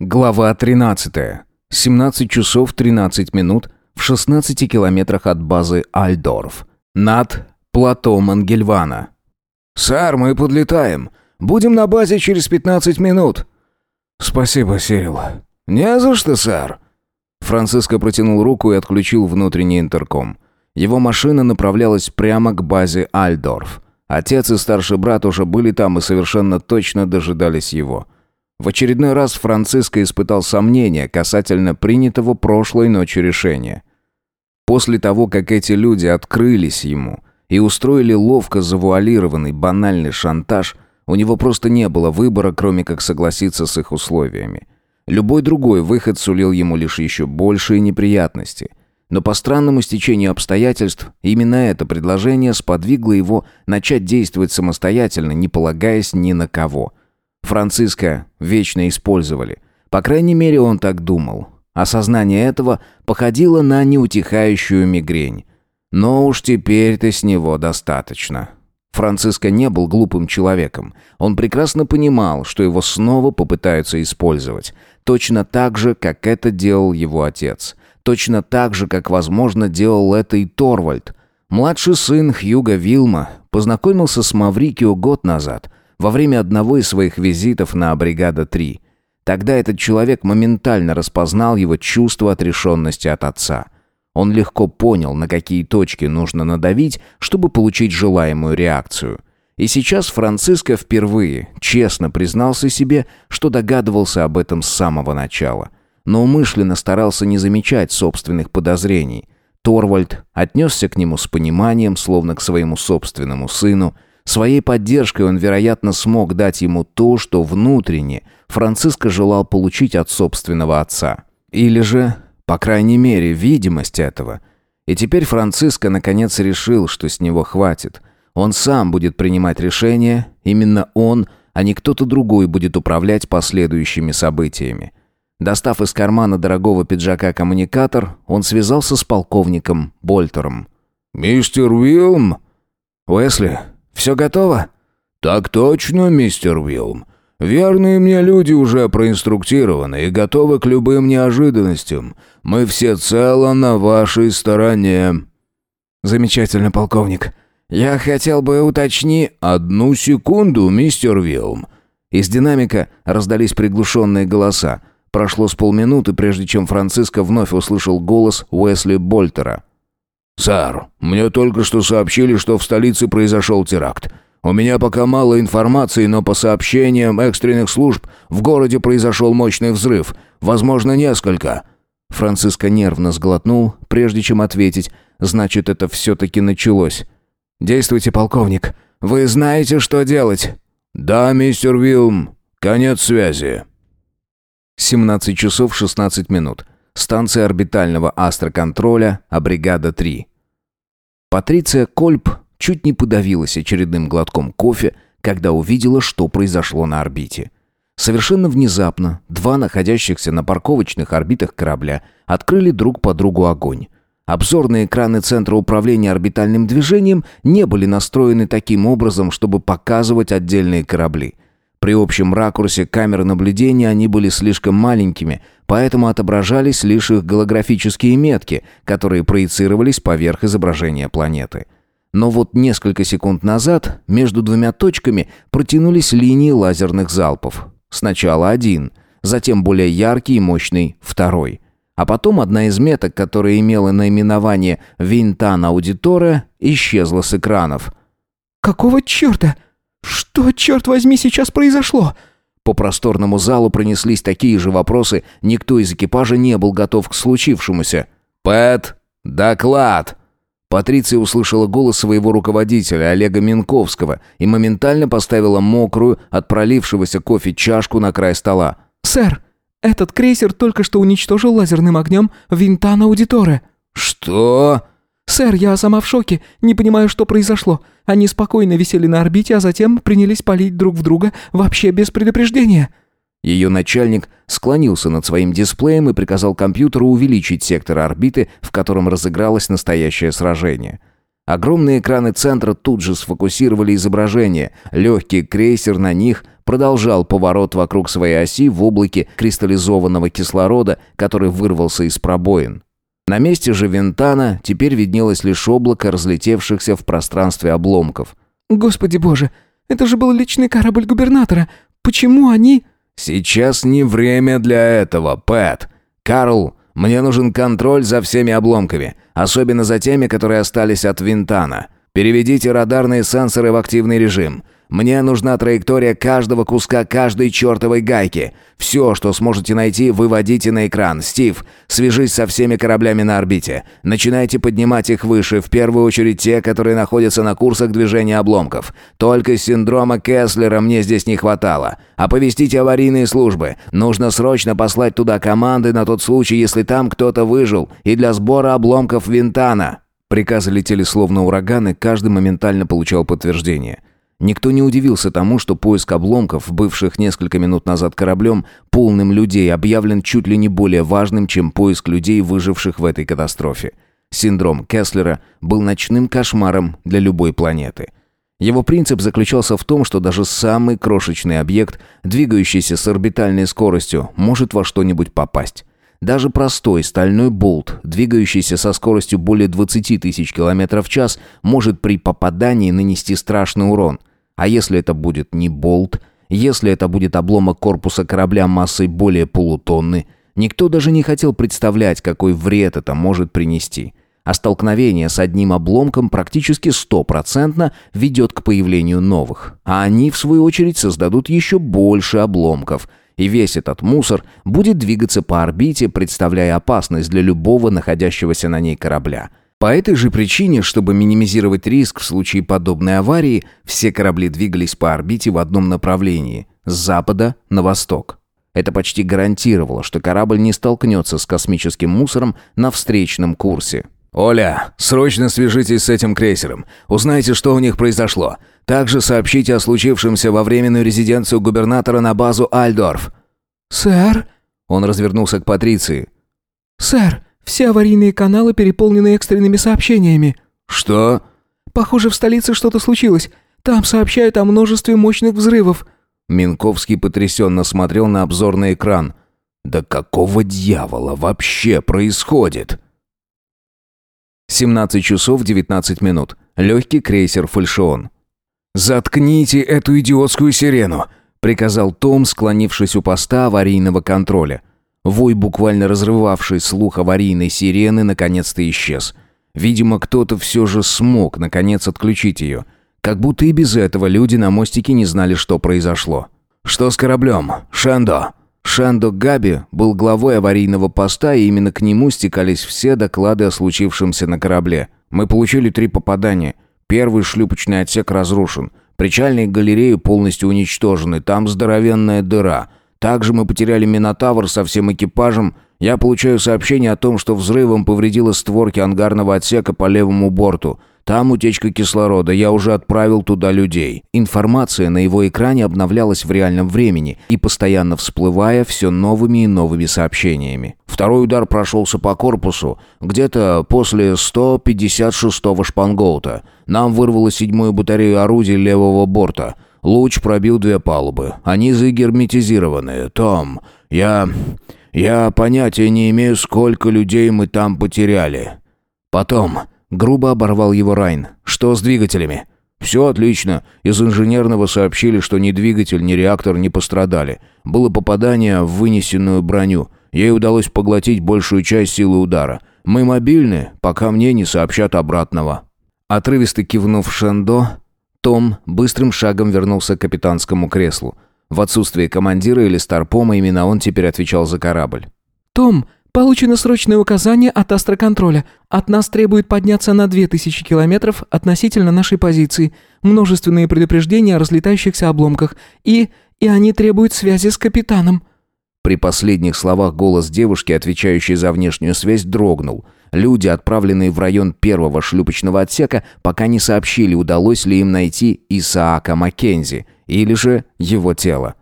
Глава 13. 17 часов 13 минут в 16 километрах от базы Альдорф. Над плато Мангельвана. Сэр, мы подлетаем. Будем на базе через 15 минут». «Спасибо, Сирил». «Не за что, сэр». Франциско протянул руку и отключил внутренний интерком. Его машина направлялась прямо к базе Альдорф. Отец и старший брат уже были там и совершенно точно дожидались его. В очередной раз Франциско испытал сомнения касательно принятого прошлой ночью решения. После того, как эти люди открылись ему и устроили ловко завуалированный банальный шантаж, у него просто не было выбора, кроме как согласиться с их условиями. Любой другой выход сулил ему лишь еще большие неприятности. Но по странному стечению обстоятельств именно это предложение сподвигло его начать действовать самостоятельно, не полагаясь ни на кого. Франциска вечно использовали. По крайней мере, он так думал. Осознание этого походило на неутихающую мигрень. Но уж теперь-то с него достаточно. Франциско не был глупым человеком. Он прекрасно понимал, что его снова попытаются использовать. Точно так же, как это делал его отец. Точно так же, как, возможно, делал это и Торвальд. Младший сын Хьюга Вилма познакомился с Маврикио год назад – во время одного из своих визитов на «Бригада-3». Тогда этот человек моментально распознал его чувство отрешенности от отца. Он легко понял, на какие точки нужно надавить, чтобы получить желаемую реакцию. И сейчас Франциско впервые честно признался себе, что догадывался об этом с самого начала. Но умышленно старался не замечать собственных подозрений. Торвальд отнесся к нему с пониманием, словно к своему собственному сыну – Своей поддержкой он, вероятно, смог дать ему то, что внутренне Франциско желал получить от собственного отца. Или же, по крайней мере, видимость этого. И теперь Франциско наконец решил, что с него хватит. Он сам будет принимать решения, именно он, а не кто-то другой будет управлять последующими событиями. Достав из кармана дорогого пиджака коммуникатор, он связался с полковником Больтером. «Мистер Уилм?» «Уэсли, все готово?» «Так точно, мистер Уилм. Верные мне люди уже проинструктированы и готовы к любым неожиданностям. Мы все цело на вашей стороне». «Замечательно, полковник. Я хотел бы уточни...» «Одну секунду, мистер Уилм». Из динамика раздались приглушенные голоса. Прошло с полминуты, прежде чем Франциско вновь услышал голос Уэсли Больтера. «Сэр, мне только что сообщили, что в столице произошел теракт. У меня пока мало информации, но по сообщениям экстренных служб в городе произошел мощный взрыв. Возможно, несколько». Франциско нервно сглотнул, прежде чем ответить. «Значит, это все-таки началось». «Действуйте, полковник. Вы знаете, что делать?» «Да, мистер Вилм. Конец связи». 17 часов 16 минут. Станция орбитального астроконтроля, а бригада 3. Патриция Кольп чуть не подавилась очередным глотком кофе, когда увидела, что произошло на орбите. Совершенно внезапно два находящихся на парковочных орбитах корабля открыли друг по другу огонь. Обзорные экраны Центра управления орбитальным движением не были настроены таким образом, чтобы показывать отдельные корабли – при общем ракурсе камеры наблюдения они были слишком маленькими, поэтому отображались лишь их голографические метки, которые проецировались поверх изображения планеты. Но вот несколько секунд назад между двумя точками протянулись линии лазерных залпов. Сначала один, затем более яркий и мощный второй. А потом одна из меток, которая имела наименование «Винтан Аудитора», исчезла с экранов. «Какого черта?» «Что, черт возьми, сейчас произошло?» По просторному залу пронеслись такие же вопросы, никто из экипажа не был готов к случившемуся. «Пэт, доклад!» Патриция услышала голос своего руководителя, Олега Минковского, и моментально поставила мокрую от пролившегося кофе чашку на край стола. «Сэр, этот крейсер только что уничтожил лазерным огнем Винтана Аудиторе». «Что?» «Сэр, я сама в шоке, не понимаю, что произошло. Они спокойно висели на орбите, а затем принялись палить друг в друга вообще без предупреждения». Ее начальник склонился над своим дисплеем и приказал компьютеру увеличить сектор орбиты, в котором разыгралось настоящее сражение. Огромные экраны центра тут же сфокусировали изображение. Легкий крейсер на них продолжал поворот вокруг своей оси в облаке кристаллизованного кислорода, который вырвался из пробоин. На месте же винтана теперь виднелось лишь облако разлетевшихся в пространстве обломков. «Господи боже, это же был личный корабль губернатора. Почему они...» «Сейчас не время для этого, Пэт. Карл, мне нужен контроль за всеми обломками, особенно за теми, которые остались от винтана. Переведите радарные сенсоры в активный режим. Мне нужна траектория каждого куска каждой чертовой гайки. Все, что сможете найти, выводите на экран. Стив, свяжись со всеми кораблями на орбите. Начинайте поднимать их выше, в первую очередь те, которые находятся на курсах движения обломков. Только синдрома Кеслера мне здесь не хватало. Оповестите аварийные службы. Нужно срочно послать туда команды на тот случай, если там кто-то выжил, и для сбора обломков Винтана». Приказы летели словно ураганы, каждый моментально получал подтверждение – Никто не удивился тому, что поиск обломков, бывших несколько минут назад кораблем, полным людей, объявлен чуть ли не более важным, чем поиск людей, выживших в этой катастрофе. Синдром Кеслера был ночным кошмаром для любой планеты. Его принцип заключался в том, что даже самый крошечный объект, двигающийся с орбитальной скоростью, может во что-нибудь попасть. Даже простой стальной болт, двигающийся со скоростью более 20 тысяч километров в час, может при попадании нанести страшный урон. А если это будет не болт, если это будет обломок корпуса корабля массой более полутонны, никто даже не хотел представлять, какой вред это может принести. А столкновение с одним обломком практически стопроцентно ведет к появлению новых. А они, в свою очередь, создадут еще больше обломков – и весь этот мусор будет двигаться по орбите, представляя опасность для любого находящегося на ней корабля. По этой же причине, чтобы минимизировать риск в случае подобной аварии, все корабли двигались по орбите в одном направлении – с запада на восток. Это почти гарантировало, что корабль не столкнется с космическим мусором на встречном курсе. «Оля, срочно свяжитесь с этим крейсером. Узнайте, что у них произошло. Также сообщите о случившемся во временную резиденцию губернатора на базу Альдорф». «Сэр?» Он развернулся к Патриции. «Сэр, все аварийные каналы переполнены экстренными сообщениями». «Что?» «Похоже, в столице что-то случилось. Там сообщают о множестве мощных взрывов». Минковский потрясенно смотрел на обзорный экран. «Да какого дьявола вообще происходит?» 17 часов 19 минут. Легкий крейсер «Фальшион». «Заткните эту идиотскую сирену!» — приказал Том, склонившись у поста аварийного контроля. Вой, буквально разрывавший слух аварийной сирены, наконец-то исчез. Видимо, кто-то все же смог, наконец, отключить ее. Как будто и без этого люди на мостике не знали, что произошло. «Что с кораблем? Шандо!» Шандо Габи был главой аварийного поста, и именно к нему стекались все доклады о случившемся на корабле. «Мы получили три попадания». Первый шлюпочный отсек разрушен. Причальные галереи полностью уничтожены. Там здоровенная дыра. Также мы потеряли Минотавр со всем экипажем. Я получаю сообщение о том, что взрывом повредило створки ангарного отсека по левому борту. Там утечка кислорода, я уже отправил туда людей. Информация на его экране обновлялась в реальном времени и постоянно всплывая все новыми и новыми сообщениями. Второй удар прошелся по корпусу, где-то после 156-го шпангоута. Нам вырвало седьмую батарею орудий левого борта. Луч пробил две палубы. Они загерметизированы. Том, я... я понятия не имею, сколько людей мы там потеряли. Потом... Грубо оборвал его Райн. «Что с двигателями?» «Все отлично. Из инженерного сообщили, что ни двигатель, ни реактор не пострадали. Было попадание в вынесенную броню. Ей удалось поглотить большую часть силы удара. Мы мобильны, пока мне не сообщат обратного». Отрывисто кивнув Шендо, том быстрым шагом вернулся к капитанскому креслу. В отсутствие командира или старпома именно он теперь отвечал за корабль. «Том, Получено срочное указание от астроконтроля. От нас требует подняться на 2000 километров относительно нашей позиции. Множественные предупреждения о разлетающихся обломках. И... и они требуют связи с капитаном». При последних словах голос девушки, отвечающей за внешнюю связь, дрогнул. Люди, отправленные в район первого шлюпочного отсека, пока не сообщили, удалось ли им найти Исаака Маккензи или же его тело.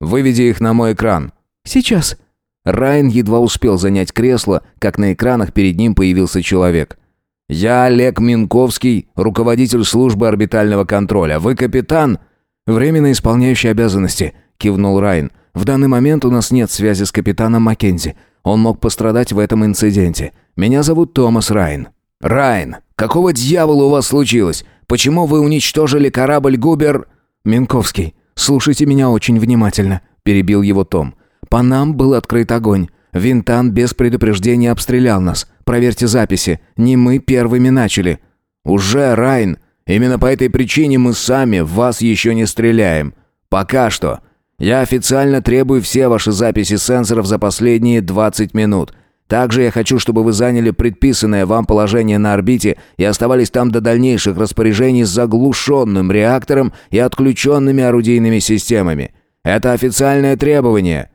«Выведи их на мой экран». «Сейчас», Райан едва успел занять кресло, как на экранах перед ним появился человек. «Я Олег Минковский, руководитель службы орбитального контроля. Вы капитан?» «Временно исполняющий обязанности», — кивнул Райан. «В данный момент у нас нет связи с капитаном Маккензи. Он мог пострадать в этом инциденте. Меня зовут Томас Райан». «Райан, какого дьявола у вас случилось? Почему вы уничтожили корабль Губер...» «Минковский, слушайте меня очень внимательно», — перебил его Том. По нам был открыт огонь. Винтан без предупреждения обстрелял нас. Проверьте записи. Не мы первыми начали». «Уже, Райн. Именно по этой причине мы сами в вас еще не стреляем. Пока что. Я официально требую все ваши записи сенсоров за последние 20 минут. Также я хочу, чтобы вы заняли предписанное вам положение на орбите и оставались там до дальнейших распоряжений с заглушенным реактором и отключенными орудийными системами. Это официальное требование».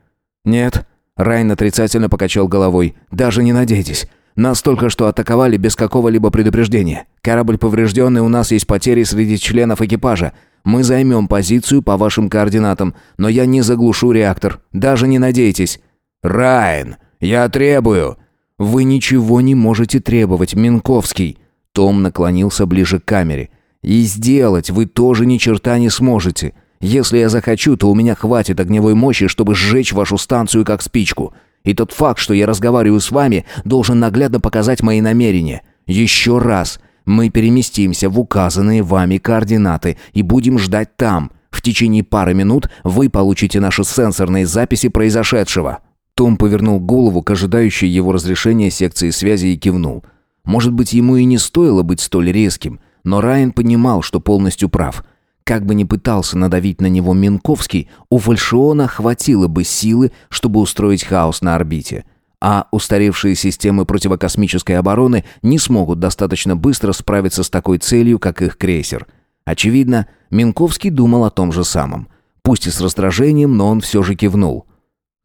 «Нет». Райан отрицательно покачал головой. «Даже не надейтесь. Нас только что атаковали без какого-либо предупреждения. Корабль поврежден, и у нас есть потери среди членов экипажа. Мы займем позицию по вашим координатам, но я не заглушу реактор. Даже не надейтесь». «Райан, я требую!» «Вы ничего не можете требовать, Минковский!» Том наклонился ближе к камере. «И сделать вы тоже ни черта не сможете!» Если я захочу, то у меня хватит огневой мощи, чтобы сжечь вашу станцию как спичку. И тот факт, что я разговариваю с вами, должен наглядно показать мои намерения. Еще раз, мы переместимся в указанные вами координаты и будем ждать там. В течение пары минут вы получите наши сенсорные записи произошедшего». Том повернул голову к ожидающей его разрешения секции связи и кивнул. Может быть, ему и не стоило быть столь резким, но Райан понимал, что полностью прав – как бы ни пытался надавить на него Минковский, у фальшиона хватило бы силы, чтобы устроить хаос на орбите. А устаревшие системы противокосмической обороны не смогут достаточно быстро справиться с такой целью, как их крейсер. Очевидно, Минковский думал о том же самом. Пусть и с раздражением, но он все же кивнул.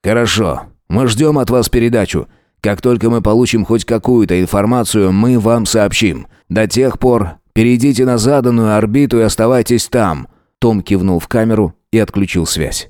«Хорошо, мы ждем от вас передачу. Как только мы получим хоть какую-то информацию, мы вам сообщим. До тех пор Перейдите на заданную орбиту и оставайтесь там!» Том кивнул в камеру и отключил связь.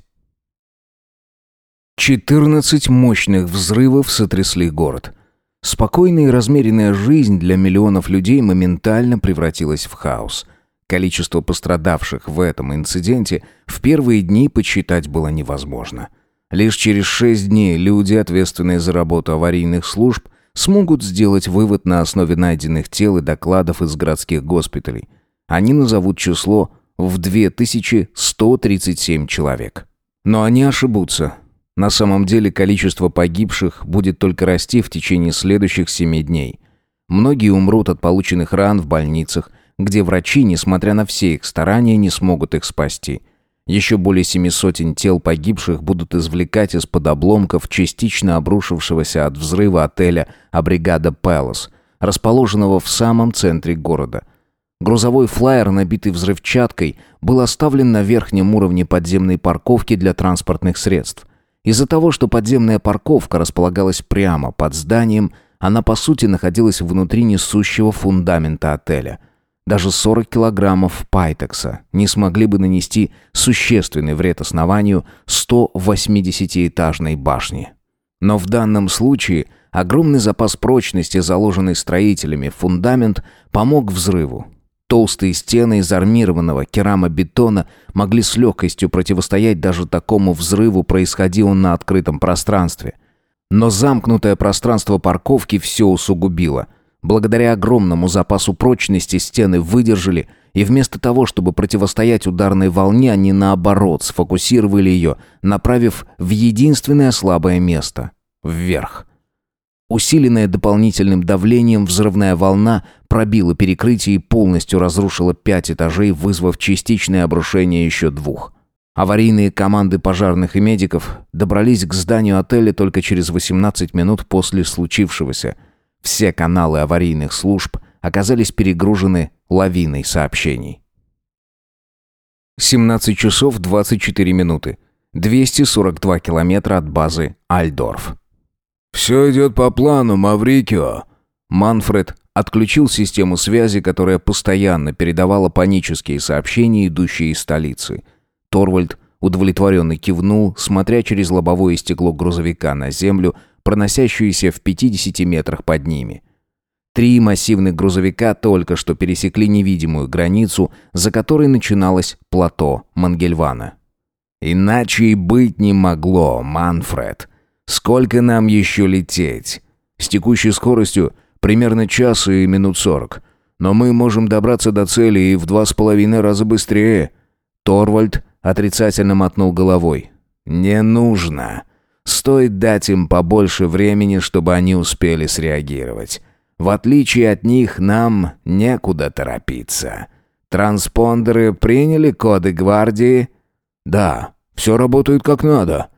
14 мощных взрывов сотрясли город. Спокойная и размеренная жизнь для миллионов людей моментально превратилась в хаос. Количество пострадавших в этом инциденте в первые дни подсчитать было невозможно. Лишь через шесть дней люди, ответственные за работу аварийных служб, смогут сделать вывод на основе найденных тел и докладов из городских госпиталей. Они назовут число в 2137 человек. Но они ошибутся. На самом деле количество погибших будет только расти в течение следующих 7 дней. Многие умрут от полученных ран в больницах, где врачи, несмотря на все их старания, не смогут их спасти – еще более 700 тел погибших будут извлекать из-под обломков частично обрушившегося от взрыва отеля «Абригада Пэлас», расположенного в самом центре города. Грузовой флайер, набитый взрывчаткой, был оставлен на верхнем уровне подземной парковки для транспортных средств. Из-за того, что подземная парковка располагалась прямо под зданием, она по сути находилась внутри несущего фундамента отеля – даже 40 килограммов пайтекса не смогли бы нанести существенный вред основанию 180-этажной башни. Но в данном случае огромный запас прочности, заложенный строителями в фундамент, помог взрыву. Толстые стены из армированного керамобетона могли с легкостью противостоять даже такому взрыву, происходил он на открытом пространстве. Но замкнутое пространство парковки все усугубило – Благодаря огромному запасу прочности стены выдержали, и вместо того, чтобы противостоять ударной волне, они наоборот сфокусировали ее, направив в единственное слабое место — вверх. Усиленная дополнительным давлением взрывная волна пробила перекрытие и полностью разрушила пять этажей, вызвав частичное обрушение еще двух. Аварийные команды пожарных и медиков добрались к зданию отеля только через 18 минут после случившегося — все каналы аварийных служб оказались перегружены лавиной сообщений. 17 часов 24 минуты. 242 километра от базы Альдорф. «Все идет по плану, Маврикио!» Манфред отключил систему связи, которая постоянно передавала панические сообщения, идущие из столицы. Торвальд удовлетворенно кивнул, смотря через лобовое стекло грузовика на землю, проносящуюся в 50 метрах под ними. Три массивных грузовика только что пересекли невидимую границу, за которой начиналось плато Мангельвана. «Иначе и быть не могло, Манфред. Сколько нам еще лететь?» «С текущей скоростью примерно час и минут сорок. Но мы можем добраться до цели и в два с половиной раза быстрее». Торвальд отрицательно мотнул головой. «Не нужно. Стоит дать им побольше времени, чтобы они успели среагировать. В отличие от них, нам некуда торопиться. Транспондеры приняли коды гвардии? Да, все работает как надо.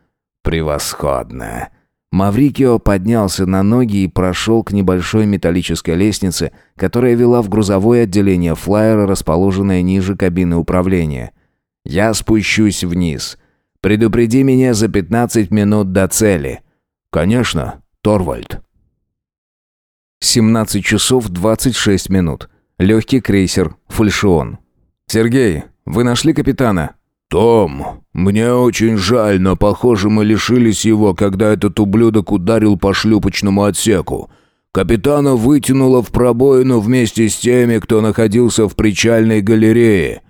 Превосходно. Маврикио поднялся на ноги и прошел к небольшой металлической лестнице, которая вела в грузовое отделение флайера, расположенное ниже кабины управления. «Я спущусь вниз. Предупреди меня за 15 минут до цели». «Конечно, Торвальд». 17 часов 26 минут. Легкий крейсер «Фальшион». «Сергей, вы нашли капитана?» «Том, мне очень жаль, но, похоже, мы лишились его, когда этот ублюдок ударил по шлюпочному отсеку. Капитана вытянуло в пробоину вместе с теми, кто находился в причальной галерее.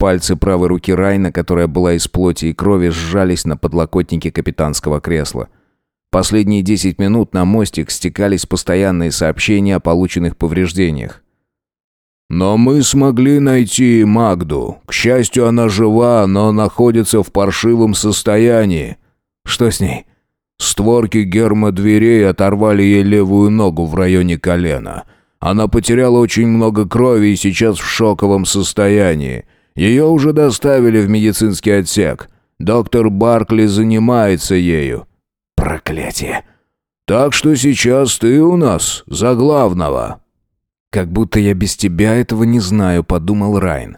Пальцы правой руки Райна, которая была из плоти и крови, сжались на подлокотнике капитанского кресла. Последние 10 минут на мостик стекались постоянные сообщения о полученных повреждениях. «Но мы смогли найти Магду. К счастью, она жива, но находится в паршивом состоянии». «Что с ней?» Створки гермодверей оторвали ей левую ногу в районе колена. Она потеряла очень много крови и сейчас в шоковом состоянии. Ее уже доставили в медицинский отсек. Доктор Баркли занимается ею. Проклятие. Так что сейчас ты у нас за главного. Как будто я без тебя этого не знаю, подумал Райн.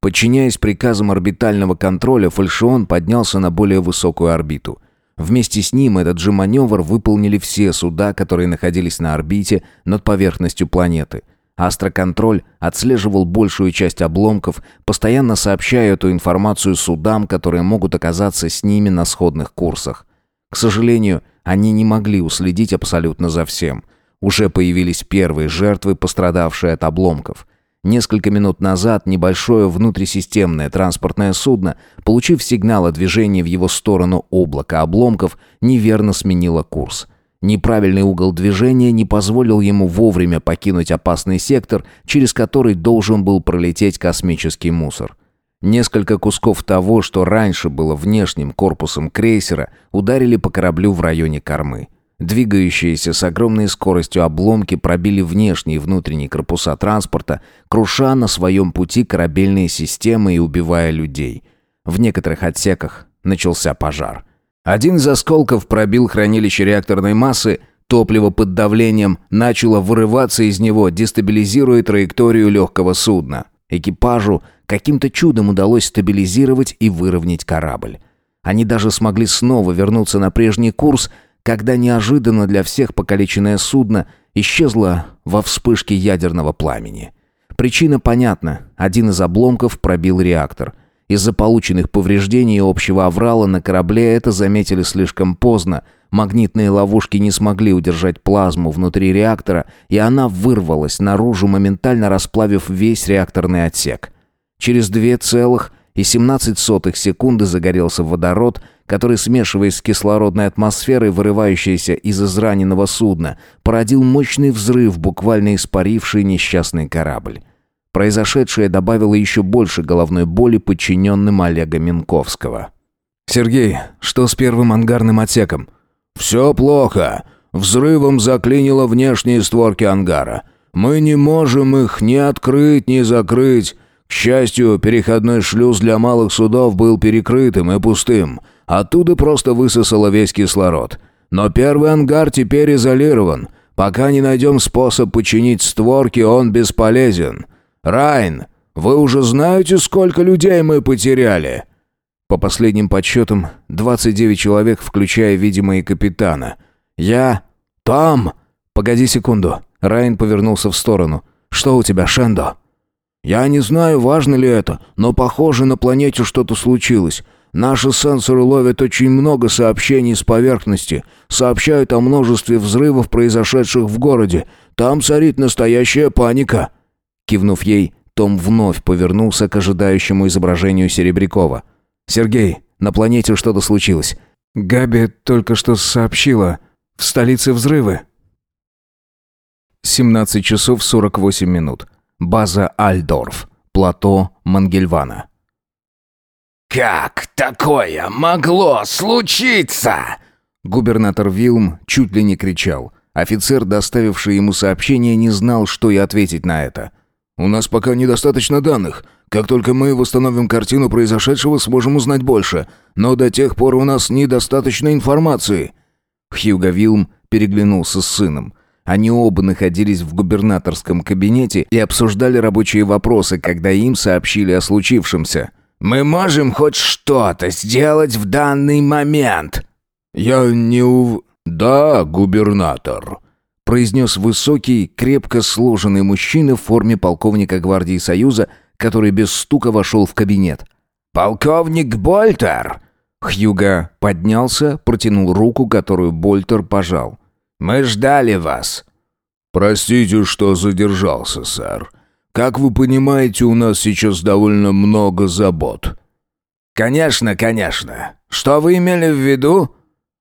Подчиняясь приказам орбитального контроля, фальшион поднялся на более высокую орбиту. Вместе с ним этот же маневр выполнили все суда, которые находились на орбите над поверхностью планеты – Астроконтроль отслеживал большую часть обломков, постоянно сообщая эту информацию судам, которые могут оказаться с ними на сходных курсах. К сожалению, они не могли уследить абсолютно за всем. Уже появились первые жертвы, пострадавшие от обломков. Несколько минут назад небольшое внутрисистемное транспортное судно, получив сигнал о движении в его сторону облака обломков, неверно сменило курс – Неправильный угол движения не позволил ему вовремя покинуть опасный сектор, через который должен был пролететь космический мусор. Несколько кусков того, что раньше было внешним корпусом крейсера, ударили по кораблю в районе кормы. Двигающиеся с огромной скоростью обломки пробили внешние и внутренние корпуса транспорта, круша на своем пути корабельные системы и убивая людей. В некоторых отсеках начался пожар. Один из осколков пробил хранилище реакторной массы, топливо под давлением начало вырываться из него, дестабилизируя траекторию легкого судна. Экипажу каким-то чудом удалось стабилизировать и выровнять корабль. Они даже смогли снова вернуться на прежний курс, когда неожиданно для всех покалеченное судно исчезло во вспышке ядерного пламени. Причина понятна. Один из обломков пробил реактор – из-за полученных повреждений и общего аврала на корабле это заметили слишком поздно. Магнитные ловушки не смогли удержать плазму внутри реактора, и она вырвалась наружу, моментально расплавив весь реакторный отсек. Через 2,17 секунды загорелся водород, который, смешиваясь с кислородной атмосферой, вырывающейся из израненного судна, породил мощный взрыв, буквально испаривший несчастный корабль. Произошедшее добавило еще больше головной боли подчиненным Олега Минковского. «Сергей, что с первым ангарным отсеком?» «Все плохо. Взрывом заклинило внешние створки ангара. Мы не можем их ни открыть, ни закрыть. К счастью, переходной шлюз для малых судов был перекрытым и пустым. Оттуда просто высосало весь кислород. Но первый ангар теперь изолирован. Пока не найдем способ починить створки, он бесполезен. «Райн, вы уже знаете, сколько людей мы потеряли?» По последним подсчетам, 29 человек, включая, видимо, и капитана. «Я... там...» «Погоди секунду». Райн повернулся в сторону. «Что у тебя, Шендо?» «Я не знаю, важно ли это, но похоже, на планете что-то случилось. Наши сенсоры ловят очень много сообщений с поверхности, сообщают о множестве взрывов, произошедших в городе. Там царит настоящая паника». Кивнув ей, том вновь повернулся к ожидающему изображению Серебрякова. «Сергей, на планете что-то случилось». «Габи только что сообщила. В столице взрывы». 17 часов 48 минут. База Альдорф. Плато Мангельвана. «Как такое могло случиться?» Губернатор Вилм чуть ли не кричал. Офицер, доставивший ему сообщение, не знал, что и ответить на это. У нас пока недостаточно данных. Как только мы восстановим картину произошедшего, сможем узнать больше. Но до тех пор у нас недостаточно информации». Хьюго Вилм переглянулся с сыном. Они оба находились в губернаторском кабинете и обсуждали рабочие вопросы, когда им сообщили о случившемся. «Мы можем хоть что-то сделать в данный момент!» «Я не ув...» «Да, губернатор», произнес высокий, крепко сложенный мужчина в форме полковника гвардии Союза, который без стука вошел в кабинет. «Полковник Больтер!» Хьюга поднялся, протянул руку, которую Больтер пожал. «Мы ждали вас!» «Простите, что задержался, сэр. Как вы понимаете, у нас сейчас довольно много забот». «Конечно, конечно. Что вы имели в виду?»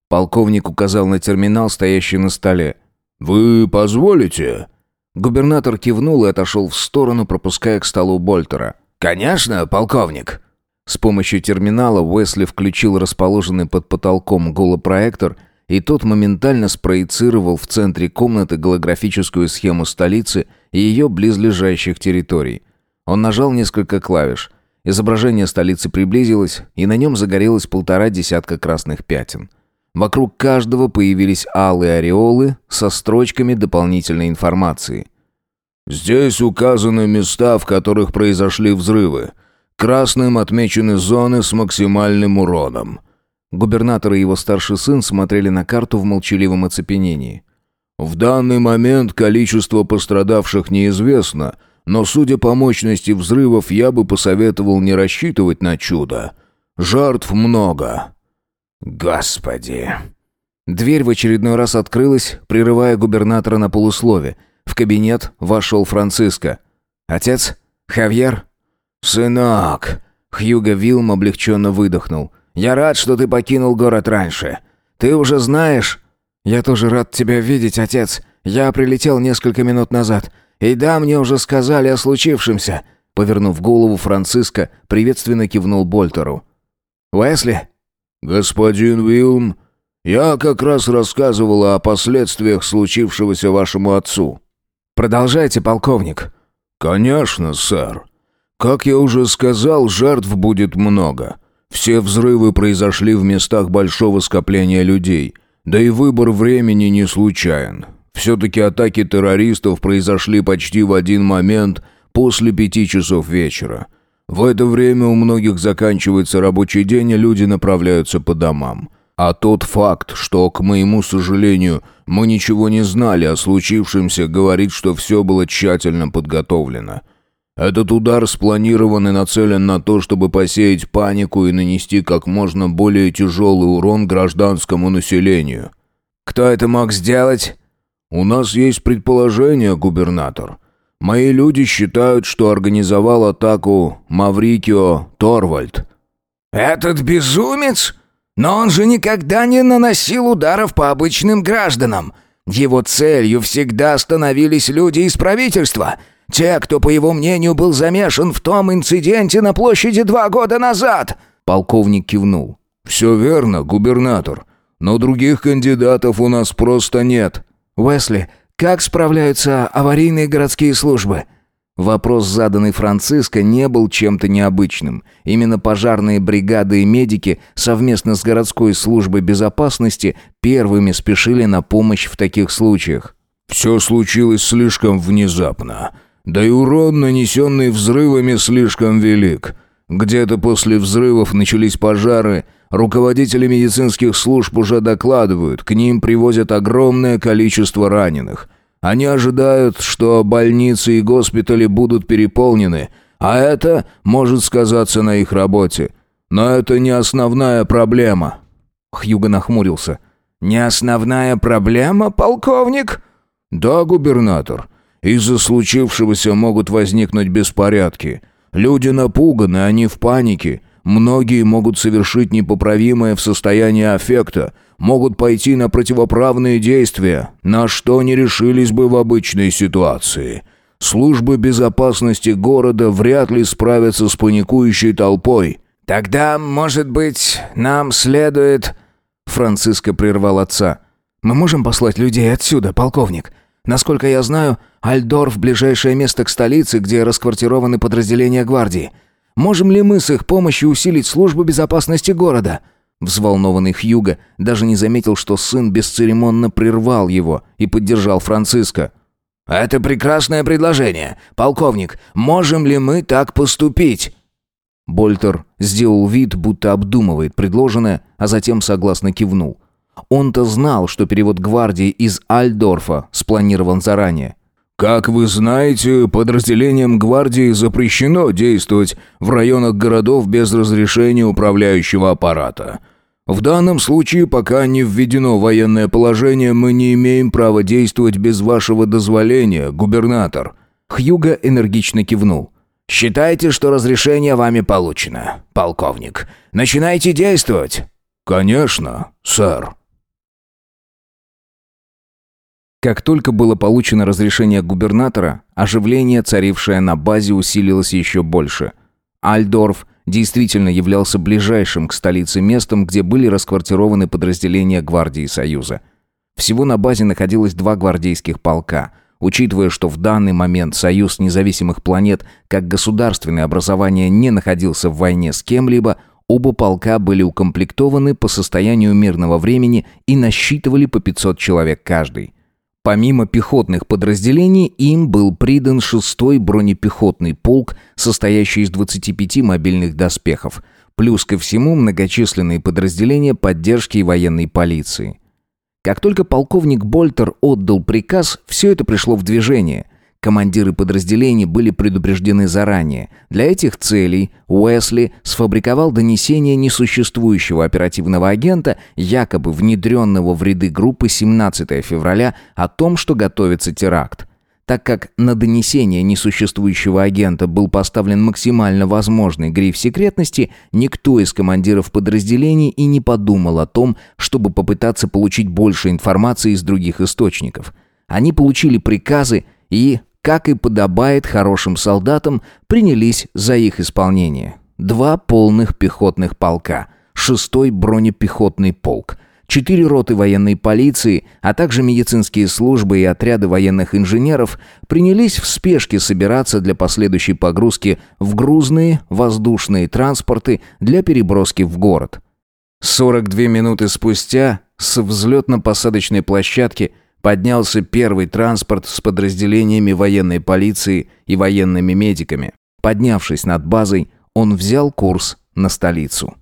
Полковник указал на терминал, стоящий на столе. «Вы позволите?» Губернатор кивнул и отошел в сторону, пропуская к столу Больтера. «Конечно, полковник!» С помощью терминала Уэсли включил расположенный под потолком голопроектор, и тот моментально спроецировал в центре комнаты голографическую схему столицы и ее близлежащих территорий. Он нажал несколько клавиш. Изображение столицы приблизилось, и на нем загорелось полтора десятка красных пятен. Вокруг каждого появились алые ореолы со строчками дополнительной информации. «Здесь указаны места, в которых произошли взрывы. Красным отмечены зоны с максимальным уроном». Губернатор и его старший сын смотрели на карту в молчаливом оцепенении. «В данный момент количество пострадавших неизвестно, но, судя по мощности взрывов, я бы посоветовал не рассчитывать на чудо. Жертв много, «Господи!» Дверь в очередной раз открылась, прерывая губернатора на полуслове. В кабинет вошел Франциско. «Отец? Хавьер?» «Сынок!» Хьюго Вилм облегченно выдохнул. «Я рад, что ты покинул город раньше. Ты уже знаешь...» «Я тоже рад тебя видеть, отец. Я прилетел несколько минут назад. И да, мне уже сказали о случившемся». Повернув голову, Франциско приветственно кивнул Больтеру. «Уэсли?» «Господин Вилм, я как раз рассказывал о последствиях случившегося вашему отцу». «Продолжайте, полковник». «Конечно, сэр. Как я уже сказал, жертв будет много. Все взрывы произошли в местах большого скопления людей, да и выбор времени не случайен. Все-таки атаки террористов произошли почти в один момент после пяти часов вечера». В это время у многих заканчивается рабочий день, и люди направляются по домам. А тот факт, что, к моему сожалению, мы ничего не знали о случившемся, говорит, что все было тщательно подготовлено. Этот удар спланирован и нацелен на то, чтобы посеять панику и нанести как можно более тяжелый урон гражданскому населению. Кто это мог сделать? У нас есть предположение, губернатор. Мои люди считают, что организовал атаку Маврикио Торвальд». «Этот безумец? Но он же никогда не наносил ударов по обычным гражданам. Его целью всегда становились люди из правительства». «Те, кто, по его мнению, был замешан в том инциденте на площади два года назад!» Полковник кивнул. «Все верно, губернатор. Но других кандидатов у нас просто нет». «Уэсли, как справляются аварийные городские службы? Вопрос, заданный Франциско, не был чем-то необычным. Именно пожарные бригады и медики совместно с городской службой безопасности первыми спешили на помощь в таких случаях. «Все случилось слишком внезапно. Да и урон, нанесенный взрывами, слишком велик. Где-то после взрывов начались пожары – Руководители медицинских служб уже докладывают, к ним привозят огромное количество раненых. Они ожидают, что больницы и госпитали будут переполнены, а это может сказаться на их работе. Но это не основная проблема. Хьюго нахмурился. «Не основная проблема, полковник?» «Да, губернатор. Из-за случившегося могут возникнуть беспорядки. Люди напуганы, они в панике. Многие могут совершить непоправимое в состоянии аффекта, могут пойти на противоправные действия, на что не решились бы в обычной ситуации. Службы безопасности города вряд ли справятся с паникующей толпой. «Тогда, может быть, нам следует...» Франциско прервал отца. «Мы можем послать людей отсюда, полковник?» Насколько я знаю, Альдор в ближайшее место к столице, где расквартированы подразделения гвардии. Можем ли мы с их помощью усилить службу безопасности города?» Взволнованный Хьюго даже не заметил, что сын бесцеремонно прервал его и поддержал Франциска. «Это прекрасное предложение. Полковник, можем ли мы так поступить?» Больтер сделал вид, будто обдумывает предложенное, а затем согласно кивнул. Он-то знал, что перевод гвардии из Альдорфа спланирован заранее. Как вы знаете, подразделениям гвардии запрещено действовать в районах городов без разрешения управляющего аппарата. В данном случае, пока не введено военное положение, мы не имеем права действовать без вашего дозволения, губернатор». Хьюга энергично кивнул. «Считайте, что разрешение вами получено, полковник. Начинайте действовать!» «Конечно, сэр». Как только было получено разрешение губернатора, оживление, царившее на базе, усилилось еще больше. Альдорф действительно являлся ближайшим к столице местом, где были расквартированы подразделения гвардии Союза. Всего на базе находилось два гвардейских полка. Учитывая, что в данный момент Союз независимых планет как государственное образование не находился в войне с кем-либо, оба полка были укомплектованы по состоянию мирного времени и насчитывали по 500 человек каждый. Помимо пехотных подразделений, им был придан 6-й бронепехотный полк, состоящий из 25 мобильных доспехов, плюс ко всему многочисленные подразделения поддержки и военной полиции. Как только полковник Больтер отдал приказ, все это пришло в движение – Командиры подразделений были предупреждены заранее. Для этих целей Уэсли сфабриковал донесение несуществующего оперативного агента, якобы внедренного в ряды группы 17 февраля, о том, что готовится теракт. Так как на донесение несуществующего агента был поставлен максимально возможный гриф секретности, никто из командиров подразделений и не подумал о том, чтобы попытаться получить больше информации из других источников. Они получили приказы – и, как и подобает хорошим солдатам, принялись за их исполнение. Два полных пехотных полка, шестой бронепехотный полк, четыре роты военной полиции, а также медицинские службы и отряды военных инженеров принялись в спешке собираться для последующей погрузки в грузные воздушные транспорты для переброски в город. 42 минуты спустя с взлетно-посадочной площадки – поднялся первый транспорт с подразделениями военной полиции и военными медиками. Поднявшись над базой, он взял курс на столицу.